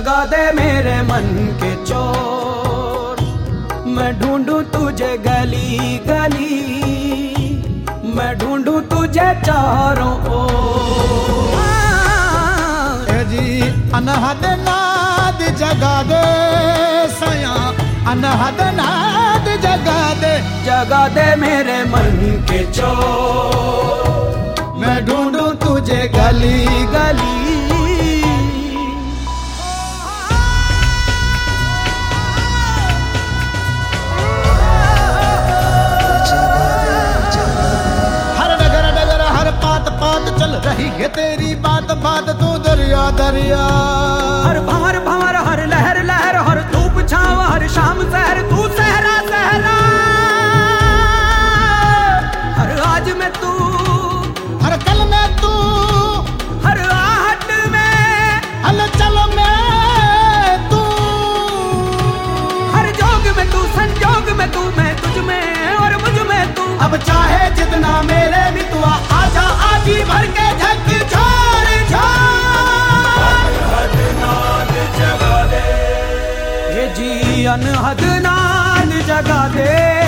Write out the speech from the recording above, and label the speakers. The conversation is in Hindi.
Speaker 1: मेरे मन के चोर। मैं ढूंढू तुझे गली गली। मैं ढूंढू तुझे चारों ओर।
Speaker 2: जी अनहद नाद जगा दे सया। अनहद नाद जगा दे।
Speaker 1: जगा दे मेरे मन के चोर। मैं ढूंढू तुझे गली
Speaker 2: है तेरी बात बात तू दरिया दरिया।
Speaker 1: हर भंवर भंवर हर लहर लहर हर धूप छाव हर शाम सहर तू सहरा सहरा। हर आज में तू
Speaker 2: हर कल में तू
Speaker 1: हर आहट में
Speaker 2: हल चल में तू।
Speaker 1: हर जोग में तू संजोग में तू मैं तुझ में और मुझमें तू।
Speaker 2: अब चाहे जितना मेरे
Speaker 1: जी अनहद
Speaker 3: नान जगा दे।